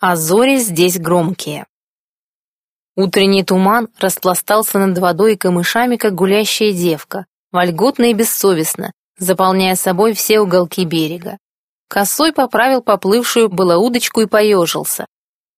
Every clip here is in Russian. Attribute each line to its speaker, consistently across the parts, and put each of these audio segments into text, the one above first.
Speaker 1: а зори здесь громкие. Утренний туман распластался над водой и камышами, как гулящая девка, вольготно и бессовестно, заполняя собой все уголки берега. Косой поправил поплывшую было удочку и поежился.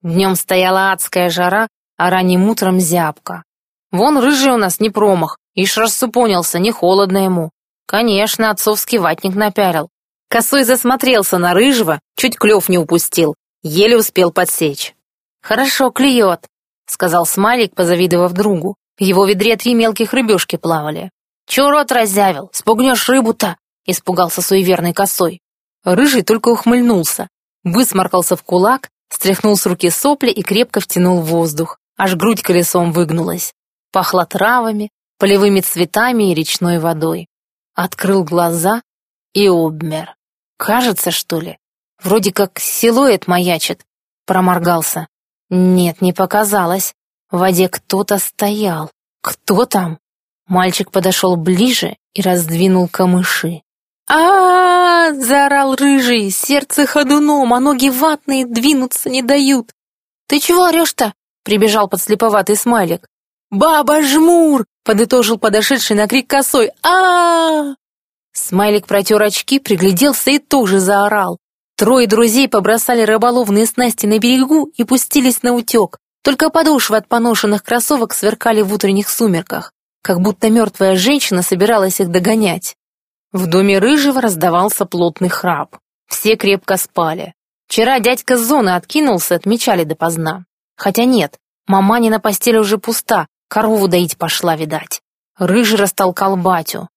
Speaker 1: Днем стояла адская жара, а ранним утром зябка. Вон рыжий у нас не промах, ишь рассупонился, не холодно ему. Конечно, отцовский ватник напялил. Косой засмотрелся на рыжего, чуть клев не упустил, еле успел подсечь. «Хорошо клюет», — сказал Смайлик, позавидовав другу. В его ведре три мелких рыбешки плавали. «Чего рот разявил? Спугнешь рыбу-то!» — испугался суеверный косой. Рыжий только ухмыльнулся, высморкался в кулак, стряхнул с руки сопли и крепко втянул воздух аж грудь колесом выгнулась. Пахло травами, полевыми цветами и речной водой. Открыл глаза и обмер. Кажется, что ли? Вроде как силуэт маячит. Проморгался. Нет, не показалось. В воде кто-то стоял. Кто там? Мальчик подошел ближе и раздвинул камыши. а, -а, заорал рыжий, сердце ходуном, а ноги ватные двинуться не дают. «Ты чего орешь-то?» Прибежал подслеповатый смайлик. «Баба Жмур!» — подытожил подошедший на крик косой. а, Смайлик протер очки, пригляделся и тоже заорал. Трое друзей побросали рыболовные снасти на берегу и пустились на утек. Только подошвы от поношенных кроссовок сверкали в утренних сумерках, как будто мертвая женщина собиралась их догонять. В доме Рыжего раздавался плотный храп. Все крепко спали. Вчера дядька с зоны откинулся, отмечали допоздна. Хотя нет, маманина постель уже пуста, корову доить пошла, видать. Рыжий растолкал батю.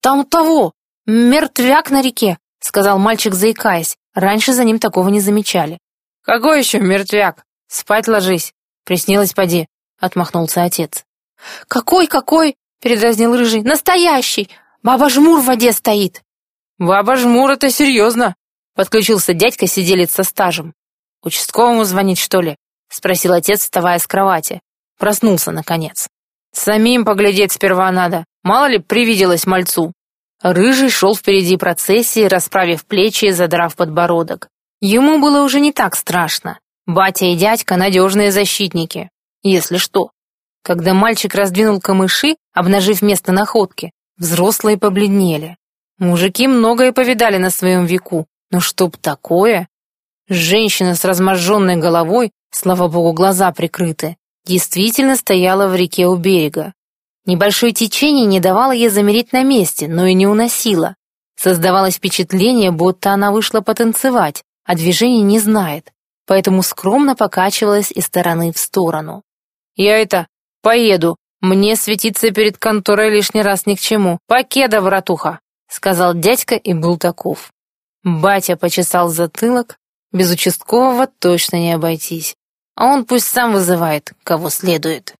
Speaker 1: «Там того! Мертвяк на реке!» — сказал мальчик, заикаясь. Раньше за ним такого не замечали. «Какой еще мертвяк? Спать ложись. Приснилось поди», — отмахнулся отец. «Какой, какой?» — передразнил Рыжий. «Настоящий! Баба Жмур в воде стоит!» «Баба Жмур, это серьезно!» — подключился дядька сиделец со стажем. «Участковому звонить, что ли?» — спросил отец, вставая с кровати. Проснулся, наконец. «Самим поглядеть сперва надо. Мало ли привиделось мальцу». Рыжий шел впереди процессии, расправив плечи и задрав подбородок. Ему было уже не так страшно. Батя и дядька — надежные защитники. Если что. Когда мальчик раздвинул камыши, обнажив место находки, взрослые побледнели. Мужики многое повидали на своем веку, но чтоб такое... Женщина с разможженной головой слава богу, глаза прикрыты, действительно стояла в реке у берега. Небольшое течение не давало ей замереть на месте, но и не уносило. Создавалось впечатление, будто она вышла потанцевать, а движения не знает, поэтому скромно покачивалась из стороны в сторону. «Я это, поеду, мне светиться перед конторой лишний раз ни к чему. Покеда, братуха!» — сказал дядька и был таков. Батя почесал затылок, без участкового точно не обойтись. А он пусть сам вызывает, кого следует.